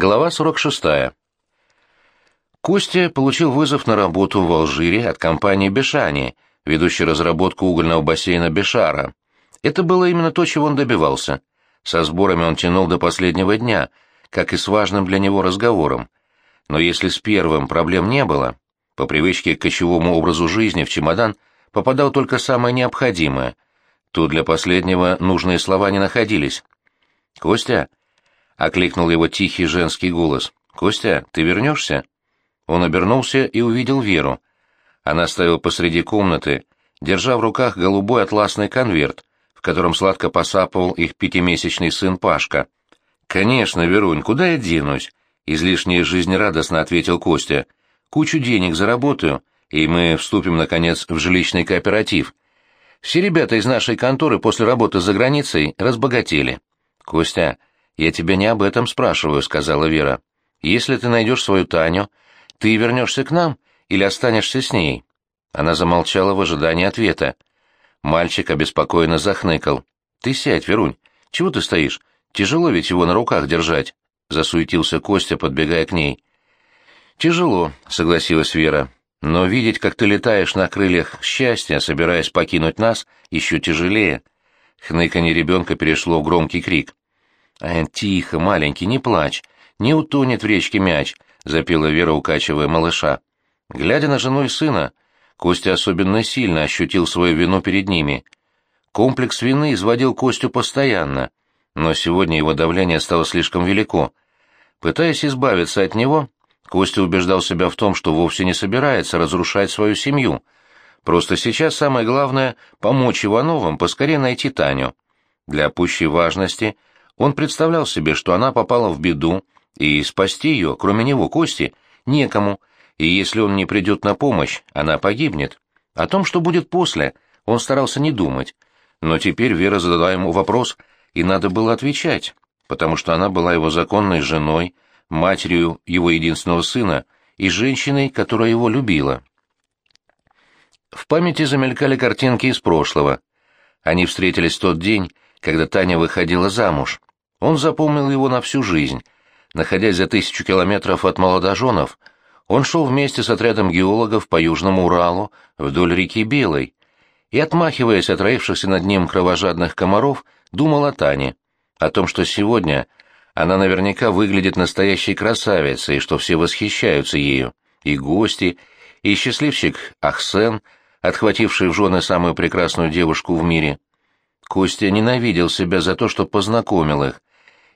Глава 46. Костя получил вызов на работу в Алжире от компании «Бешани», ведущей разработку угольного бассейна Бешара. Это было именно то, чего он добивался. Со сборами он тянул до последнего дня, как и с важным для него разговором. Но если с первым проблем не было, по привычке к кочевому образу жизни в чемодан попадал только самое необходимое, то для последнего нужные слова не находились. «Костя?» — окликнул его тихий женский голос. «Костя, ты вернешься?» Он обернулся и увидел Веру. Она стояла посреди комнаты, держа в руках голубой атласный конверт, в котором сладко посапывал их пятимесячный сын Пашка. «Конечно, Верунь, куда я денусь?» — излишне жизнерадостно ответил Костя. «Кучу денег заработаю, и мы вступим, наконец, в жилищный кооператив. Все ребята из нашей конторы после работы за границей разбогатели». «Костя, я тебя не об этом спрашиваю», — сказала Вера. «Если ты найдешь свою Таню, ты вернешься к нам или останешься с ней?» Она замолчала в ожидании ответа. Мальчик обеспокоенно захныкал. «Ты сядь, Верунь. Чего ты стоишь? Тяжело ведь его на руках держать», — засуетился Костя, подбегая к ней. «Тяжело», — согласилась Вера. «Но видеть, как ты летаешь на крыльях счастья, собираясь покинуть нас, еще тяжелее». Хныканье ребенка перешло в громкий крик. «Э, «Тихо, маленький, не плачь. Не утонет в речке мяч», — запела Вера, укачивая малыша. Глядя на жену и сына, Костя особенно сильно ощутил свою вину перед ними. Комплекс вины изводил Костю постоянно, но сегодня его давление стало слишком велико. Пытаясь избавиться от него, Костя убеждал себя в том, что вовсе не собирается разрушать свою семью. Просто сейчас самое главное — помочь Ивановым поскорее найти Таню. Для пущей важности он представлял себе, что она попала в беду, и спасти ее, кроме него, Кости, некому, и если он не придет на помощь, она погибнет. О том, что будет после, он старался не думать. Но теперь Вера задала ему вопрос, и надо было отвечать, потому что она была его законной женой, матерью его единственного сына и женщиной, которая его любила. В памяти замелькали картинки из прошлого. Они встретились в тот день, когда Таня выходила замуж. Он запомнил его на всю жизнь. Находясь за тысячу километров от молодоженов, он шел вместе с отрядом геологов по Южному Уралу вдоль реки Белой и, отмахиваясь от роившихся над ним кровожадных комаров, думал о Тане, о том, что сегодня она наверняка выглядит настоящей красавицей, что все восхищаются ею, и гости, и счастливчик Ахсен, отхвативший в жены самую прекрасную девушку в мире. Костя ненавидел себя за то, что познакомил их,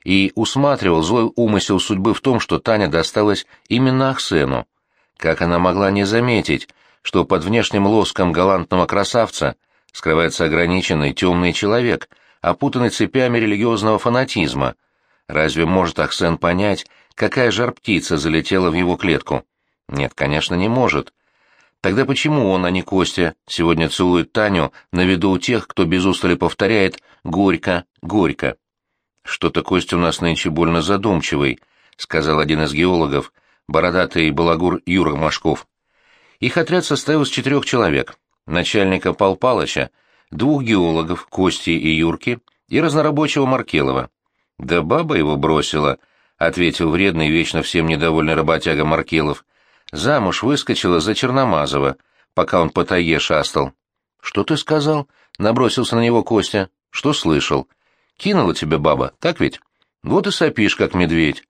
и усматривал злой умысел судьбы в том, что Таня досталась именно Ахсену. Как она могла не заметить, что под внешним лоском галантного красавца скрывается ограниченный темный человек, опутанный цепями религиозного фанатизма? Разве может Ахсен понять, какая жар-птица залетела в его клетку? Нет, конечно, не может. Тогда почему он, а не Костя, сегодня целует Таню на виду у тех, кто без устали повторяет «Горько, горько»? «Что-то Костя у нас нынче больно задумчивый», — сказал один из геологов, бородатый балагур Юра Машков. Их отряд состоял из четырех человек, начальника Пал Палыча, двух геологов, Кости и Юрки, и разнорабочего Маркелова. «Да баба его бросила», — ответил вредный, вечно всем недовольный работяга Маркелов. «Замуж выскочила за Черномазова, пока он по тайге шастал». «Что ты сказал?» — набросился на него Костя. «Что слышал?» Кинула тебе баба, так ведь? Вот и сопишь, как медведь.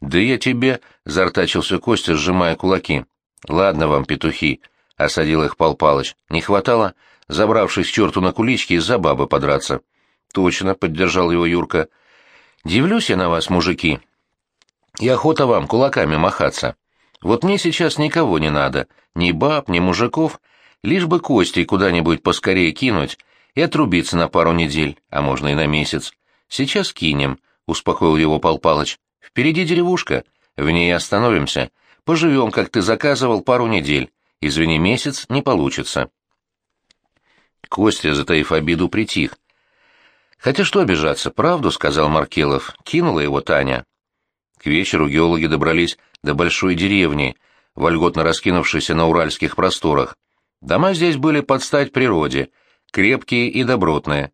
Да я тебе, — зартачился Костя, сжимая кулаки. Ладно вам, петухи, — осадил их Пал Палыч. Не хватало, забравшись к черту на кулички, из-за бабы подраться. Точно, — поддержал его Юрка. Дивлюсь я на вас, мужики. И охота вам кулаками махаться. Вот мне сейчас никого не надо, ни баб, ни мужиков, лишь бы кости куда-нибудь поскорее кинуть и отрубиться на пару недель, а можно и на месяц. Сейчас кинем, — успокоил его Пал Палыч. Впереди деревушка, в ней остановимся. Поживем, как ты заказывал, пару недель. Извини, месяц не получится. Костя, затаив обиду, притих. «Хотя что обижаться, правду», — сказал Маркелов. Кинула его Таня. К вечеру геологи добрались до большой деревни, вольготно раскинувшейся на уральских просторах. Дома здесь были под стать природе, крепкие и добротные.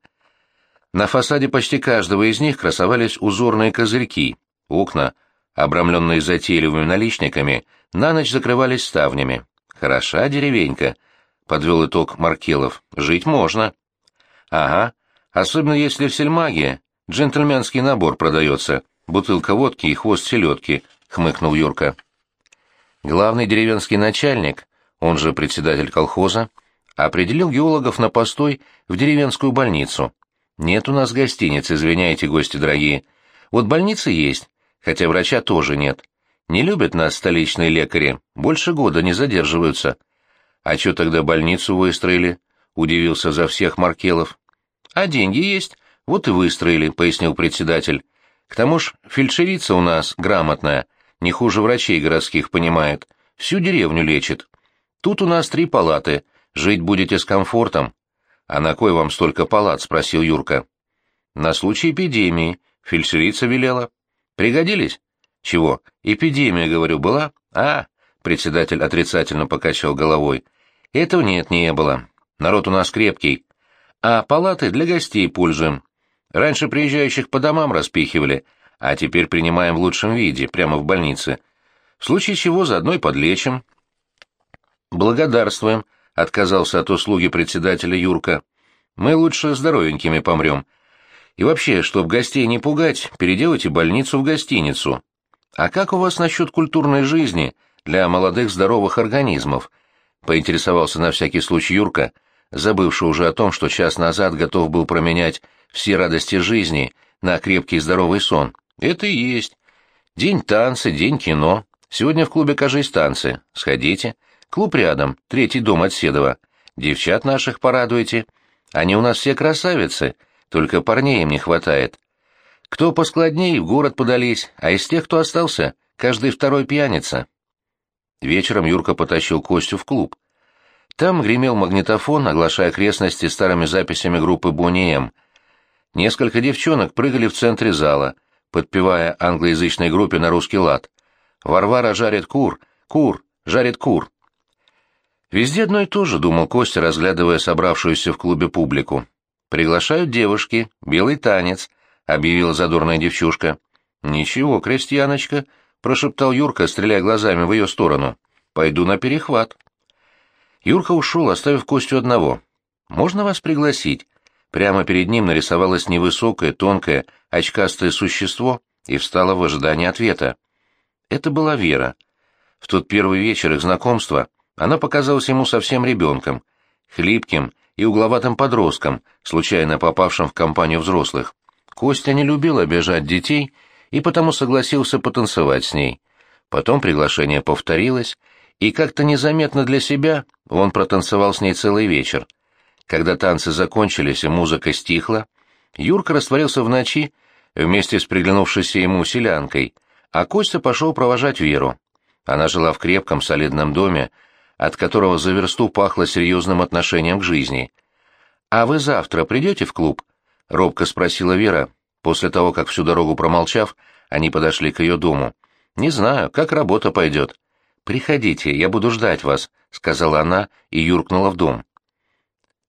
На фасаде почти каждого из них красовались узорные козырьки, окна, обрамленные затейливыми наличниками, на ночь закрывались ставнями. «Хороша деревенька», — подвел итог Маркелов. «Жить можно». «Ага, особенно если в сельмаге джентльменский набор продается, бутылка водки и хвост селедки», — хмыкнул Юрка. Главный деревенский начальник, он же председатель колхоза, определил геологов на постой в деревенскую больницу. Нет у нас гостиниц, извиняйте, гости дорогие. Вот больницы есть, хотя врача тоже нет. Не любят нас столичные лекари, больше года не задерживаются. А что тогда больницу выстроили? Удивился за всех Маркелов. А деньги есть, вот и выстроили, пояснил председатель. К тому ж фельдшерица у нас грамотная, не хуже врачей городских понимает, всю деревню лечит. Тут у нас три палаты, жить будете с комфортом. А на кой вам столько палат? спросил Юрка. На случай эпидемии, фельдшерица велела. Пригодились? Чего? Эпидемия, говорю, была? А, председатель отрицательно покачал головой. Этого нет, не было. Народ у нас крепкий. А палаты для гостей пользуем. Раньше приезжающих по домам распихивали, а теперь принимаем в лучшем виде, прямо в больнице. В случае чего заодно и подлечим. Благодарствуем, отказался от услуги председателя Юрка. Мы лучше здоровенькими помрем. И вообще, чтоб гостей не пугать, переделайте больницу в гостиницу. А как у вас насчет культурной жизни для молодых здоровых организмов? Поинтересовался на всякий случай Юрка, забывший уже о том, что час назад готов был променять все радости жизни на крепкий здоровый сон. Это и есть. День танцы, день кино. Сегодня в клубе, кажись, танцы. Сходите. Клуб рядом, третий дом от Седова. Девчат наших порадуйте. Они у нас все красавицы, только парней им не хватает. Кто поскладнее, в город подались, а из тех, кто остался, каждый второй пьяница. Вечером Юрка потащил Костю в клуб. Там гремел магнитофон, оглашая окрестности старыми записями группы Бонни М. Несколько девчонок прыгали в центре зала — подпевая англоязычной группе на русский лад. «Варвара жарит кур! Кур! Жарит кур!» Везде одно и то же, думал Костя, разглядывая собравшуюся в клубе публику. «Приглашают девушки, белый танец», — объявила задорная девчушка. «Ничего, крестьяночка», — прошептал Юрка, стреляя глазами в ее сторону. «Пойду на перехват». Юрка ушел, оставив Костю одного. «Можно вас пригласить?» Прямо перед ним нарисовалось невысокое, тонкое, очкастое существо и встала в ожидании ответа. Это была Вера. В тот первый вечер их знакомства она показалась ему совсем ребенком, хлипким и угловатым подростком, случайно попавшим в компанию взрослых. Костя не любил обижать детей и потому согласился потанцевать с ней. Потом приглашение повторилось, и как-то незаметно для себя он протанцевал с ней целый вечер. Когда танцы закончились и музыка стихла, Юрка растворился в ночи вместе с приглянувшейся ему селянкой, а Костя пошел провожать Веру. Она жила в крепком солидном доме, от которого за версту пахло серьезным отношением к жизни. «А вы завтра придете в клуб?» — робко спросила Вера. После того, как всю дорогу промолчав, они подошли к ее дому. «Не знаю, как работа пойдет». «Приходите, я буду ждать вас», — сказала она и юркнула в дом.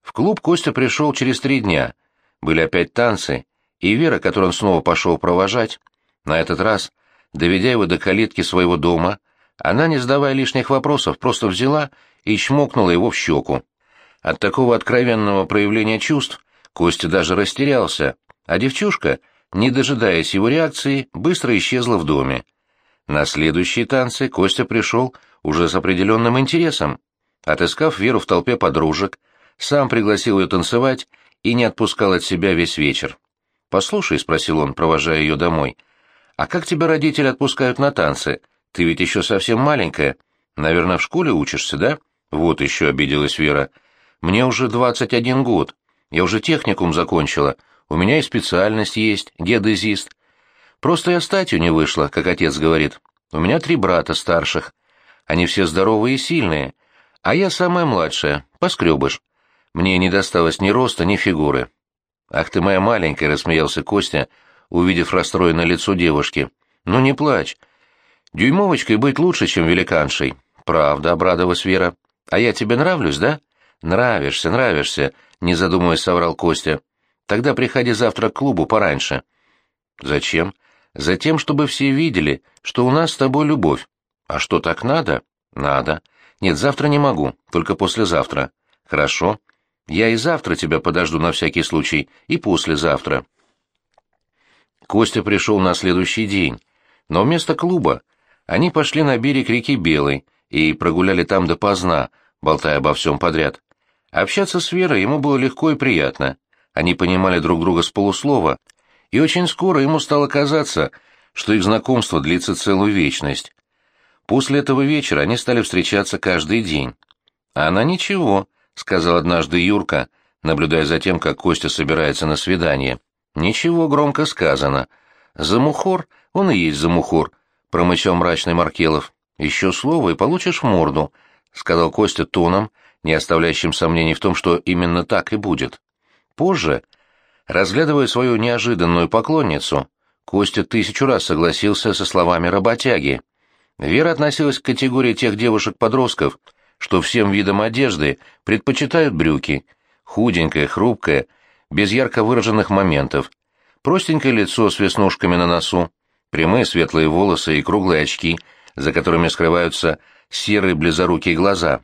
В клуб Костя пришел через три дня. Были опять танцы, и Вера, которую он снова пошел провожать, на этот раз, доведя его до калитки своего дома, она, не задавая лишних вопросов, просто взяла и чмокнула его в щеку. От такого откровенного проявления чувств Костя даже растерялся, а девчушка, не дожидаясь его реакции, быстро исчезла в доме. На следующие танцы Костя пришел уже с определенным интересом. Отыскав Веру в толпе подружек, сам пригласил ее танцевать и не отпускал от себя весь вечер. «Послушай», — спросил он, провожая ее домой, — «а как тебя родители отпускают на танцы? Ты ведь еще совсем маленькая. Наверное, в школе учишься, да?» «Вот еще», — обиделась Вера. «Мне уже двадцать один год. Я уже техникум закончила. У меня и специальность есть, геодезист. Просто я статью не вышла, как отец говорит. У меня три брата старших. Они все здоровые и сильные. А я самая младшая, поскребыш. Мне не досталось ни роста, ни фигуры. «Ах ты моя маленькая!» — рассмеялся Костя, увидев расстроенное лицо девушки. «Ну не плачь. Дюймовочкой быть лучше, чем великаншей». «Правда», — обрадовалась Вера. «А я тебе нравлюсь, да?» «Нравишься, нравишься», — не задумываясь соврал Костя. «Тогда приходи завтра к клубу пораньше». «Зачем?» Затем, чтобы все видели, что у нас с тобой любовь. А что, так надо? Надо. Нет, завтра не могу, только послезавтра. Хорошо. Я и завтра тебя подожду на всякий случай, и послезавтра. Костя пришел на следующий день, но вместо клуба они пошли на берег реки Белой и прогуляли там допоздна, болтая обо всем подряд. Общаться с Верой ему было легко и приятно. Они понимали друг друга с полуслова, и очень скоро ему стало казаться, что их знакомство длится целую вечность. После этого вечера они стали встречаться каждый день. «А она ничего», — сказал однажды Юрка, наблюдая за тем, как Костя собирается на свидание. «Ничего громко сказано. Замухор, он и есть замухор», — промычал мрачный Маркелов. «Еще слово, и получишь морду», — сказал Костя тоном, не оставляющим сомнений в том, что именно так и будет. Позже, разглядывая свою неожиданную поклонницу, Костя тысячу раз согласился со словами работяги. Вера относилась к категории тех девушек-подростков, что всем видам одежды предпочитают брюки, худенькая, хрупкая, без ярко выраженных моментов, простенькое лицо с веснушками на носу, прямые светлые волосы и круглые очки, за которыми скрываются серые близорукие глаза.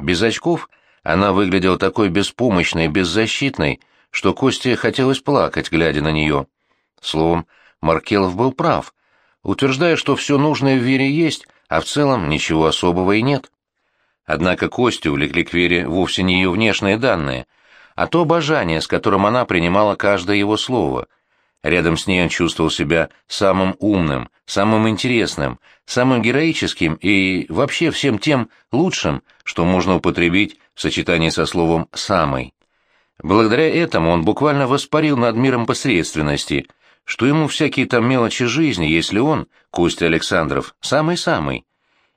Без очков она выглядела такой беспомощной, беззащитной, что Косте хотелось плакать, глядя на нее. Словом, Маркелов был прав утверждая, что все нужное в Вере есть, а в целом ничего особого и нет. Однако Костю увлекли к Вере вовсе не ее внешние данные, а то обожание, с которым она принимала каждое его слово. Рядом с ней он чувствовал себя самым умным, самым интересным, самым героическим и вообще всем тем лучшим, что можно употребить в сочетании со словом «самый». Благодаря этому он буквально воспарил над миром посредственности, что ему всякие там мелочи жизни, если он, Костя Александров, самый-самый.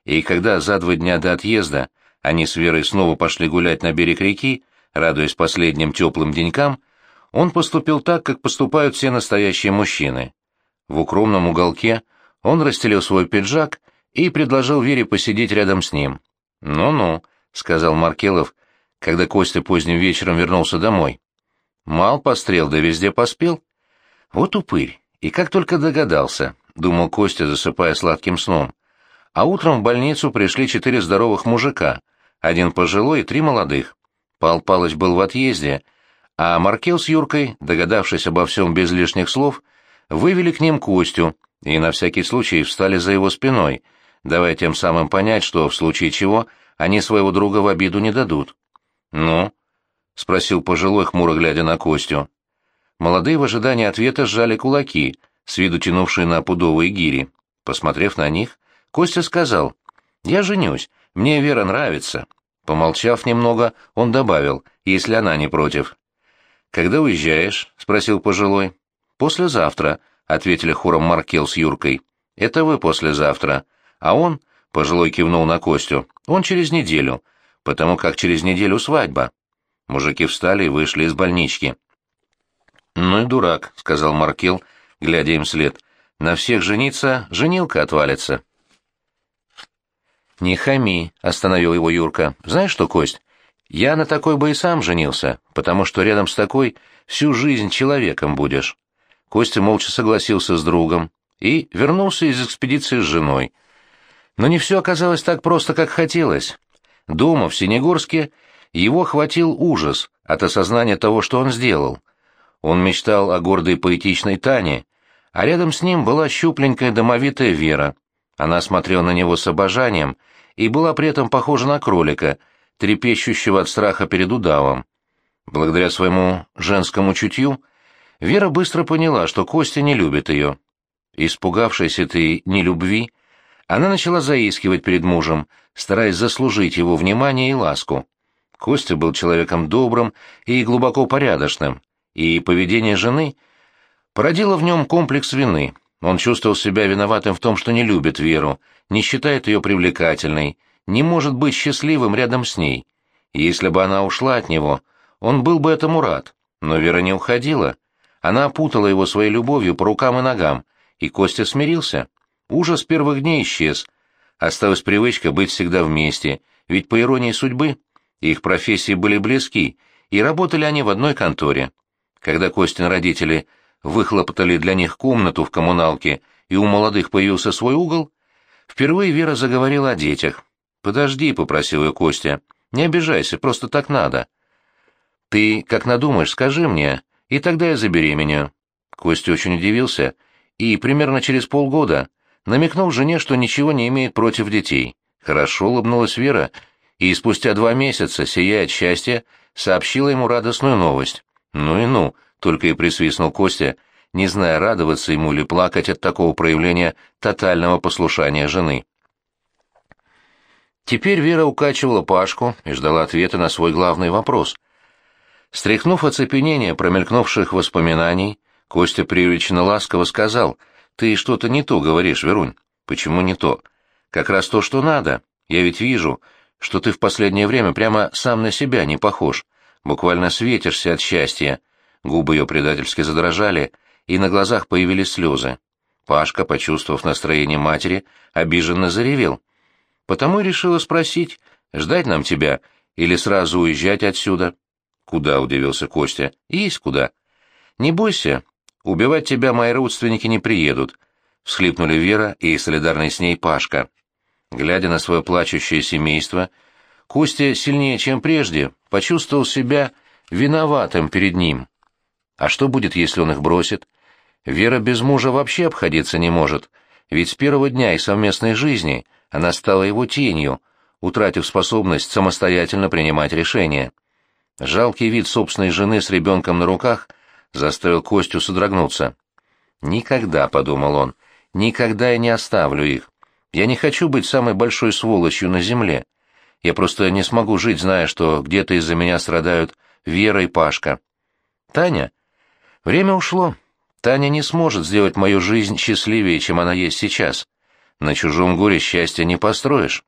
И когда за два дня до отъезда они с Верой снова пошли гулять на берег реки, радуясь последним теплым денькам, он поступил так, как поступают все настоящие мужчины. В укромном уголке он расстелил свой пиджак и предложил Вере посидеть рядом с ним. «Ну-ну», — сказал Маркелов, когда Костя поздним вечером вернулся домой. «Мал пострел, да везде поспел». Вот упырь, и как только догадался, думал Костя, засыпая сладким сном. А утром в больницу пришли четыре здоровых мужика, один пожилой и три молодых. Пал Палыч был в отъезде, а Маркел с Юркой, догадавшись обо всем без лишних слов, вывели к ним Костю и на всякий случай встали за его спиной, давая тем самым понять, что в случае чего они своего друга в обиду не дадут. «Ну?» — спросил пожилой, хмуро глядя на Костю. Молодые в ожидании ответа сжали кулаки, с виду тянувшие на пудовые гири. Посмотрев на них, Костя сказал, «Я женюсь, мне Вера нравится». Помолчав немного, он добавил, «если она не против». «Когда уезжаешь?» — спросил пожилой. «Послезавтра», — ответили хором Маркел с Юркой. «Это вы послезавтра. А он...» — пожилой кивнул на Костю. «Он через неделю, потому как через неделю свадьба». Мужики встали и вышли из больнички. «Ну и дурак», — сказал Маркел, глядя им вслед. «На всех жениться, женилка отвалится». «Не хами», — остановил его Юрка. «Знаешь что, Кость, я на такой бы и сам женился, потому что рядом с такой всю жизнь человеком будешь». Костя молча согласился с другом и вернулся из экспедиции с женой. Но не все оказалось так просто, как хотелось. Дома, в Синегорске, его хватил ужас от осознания того, что он сделал — он мечтал о гордой поэтичной Тане, а рядом с ним была щупленькая домовитая Вера. Она смотрела на него с обожанием и была при этом похожа на кролика, трепещущего от страха перед удавом. Благодаря своему женскому чутью, Вера быстро поняла, что Костя не любит ее. Испугавшись этой нелюбви, она начала заискивать перед мужем, стараясь заслужить его внимание и ласку. Костя был человеком добрым и глубоко порядочным, и поведение жены породило в нем комплекс вины. Он чувствовал себя виноватым в том, что не любит Веру, не считает ее привлекательной, не может быть счастливым рядом с ней. Если бы она ушла от него, он был бы этому рад. Но Вера не уходила. Она опутала его своей любовью по рукам и ногам, и Костя смирился. Ужас первых дней исчез. Осталась привычка быть всегда вместе, ведь по иронии судьбы их профессии были близки, и работали они в одной конторе. Когда Костин родители выхлопотали для них комнату в коммуналке, и у молодых появился свой угол, впервые Вера заговорила о детях. «Подожди», — попросил ее Костя, — «не обижайся, просто так надо». «Ты, как надумаешь, скажи мне, и тогда я забеременею». Костя очень удивился, и примерно через полгода намекнул жене, что ничего не имеет против детей. Хорошо улыбнулась Вера, и спустя два месяца, сияя от счастья, сообщила ему радостную новость. «Ну и ну», — только и присвистнул Костя, не зная, радоваться ему или плакать от такого проявления тотального послушания жены. Теперь Вера укачивала Пашку и ждала ответа на свой главный вопрос. Стряхнув оцепенение промелькнувших воспоминаний, Костя привычно ласково сказал, «Ты что-то не то говоришь, Верунь». «Почему не то?» «Как раз то, что надо. Я ведь вижу, что ты в последнее время прямо сам на себя не похож. Буквально светишься от счастья». Губы ее предательски задрожали, и на глазах появились слезы. Пашка, почувствовав настроение матери, обиженно заревел. Потому и решила спросить, ждать нам тебя или сразу уезжать отсюда. Куда, удивился Костя. Есть куда. Не бойся, убивать тебя мои родственники не приедут, всхлипнули Вера и солидарный с ней Пашка. Глядя на свое плачущее семейство, Костя сильнее, чем прежде, почувствовал себя виноватым перед ним. А что будет, если он их бросит? Вера без мужа вообще обходиться не может, ведь с первого дня их совместной жизни — она стала его тенью, утратив способность самостоятельно принимать решения. Жалкий вид собственной жены с ребенком на руках заставил Костю содрогнуться. «Никогда», — подумал он, — «никогда я не оставлю их. Я не хочу быть самой большой сволочью на земле. Я просто не смогу жить, зная, что где-то из-за меня страдают Вера и Пашка. Таня? Время ушло. Таня не сможет сделать мою жизнь счастливее, чем она есть сейчас. На чужом горе счастья не построишь.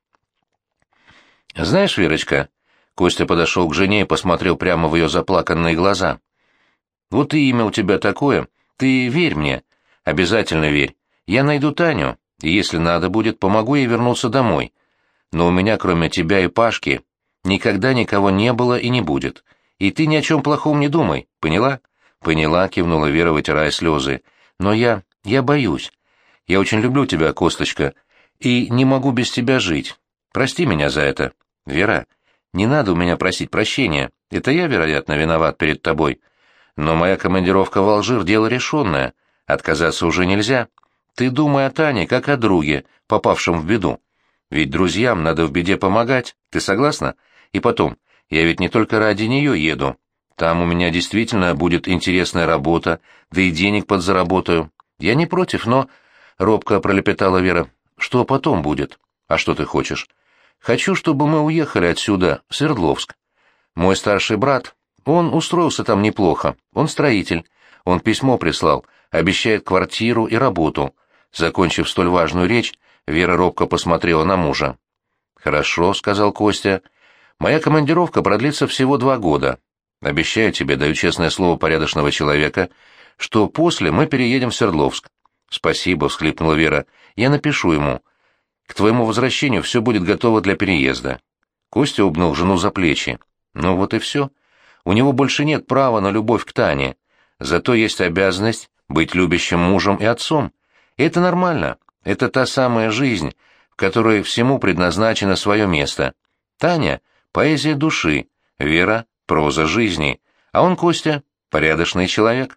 Знаешь, Верочка, Костя подошел к жене и посмотрел прямо в ее заплаканные глаза. Вот и имя у тебя такое. Ты верь мне. Обязательно верь. Я найду Таню, и если надо будет, помогу ей вернуться домой. Но у меня, кроме тебя и Пашки, никогда никого не было и не будет. И ты ни о чем плохом не думай, поняла? Поняла, кивнула Вера, вытирая слезы. Но я... я боюсь. Я очень люблю тебя, Косточка, и не могу без тебя жить. Прости меня за это. Вера, не надо у меня просить прощения. Это я, вероятно, виноват перед тобой. Но моя командировка в Алжир — дело решенное. Отказаться уже нельзя. Ты думай о Тане, как о друге, попавшем в беду. Ведь друзьям надо в беде помогать. Ты согласна? И потом, я ведь не только ради нее еду. Там у меня действительно будет интересная работа, да и денег подзаработаю. Я не против, но Робко пролепетала Вера. Что потом будет? А что ты хочешь? Хочу, чтобы мы уехали отсюда, в Свердловск. Мой старший брат, он устроился там неплохо. Он строитель. Он письмо прислал, обещает квартиру и работу. Закончив столь важную речь, Вера робко посмотрела на мужа. «Хорошо», — сказал Костя. «Моя командировка продлится всего два года. Обещаю тебе, даю честное слово порядочного человека, что после мы переедем в Свердловск. «Спасибо», — всхлипнула Вера. «Я напишу ему. К твоему возвращению все будет готово для переезда». Костя обнял жену за плечи. «Ну вот и все. У него больше нет права на любовь к Тане. Зато есть обязанность быть любящим мужем и отцом. И это нормально. Это та самая жизнь, в которой всему предназначено свое место. Таня — поэзия души, Вера — проза жизни, а он, Костя, порядочный человек».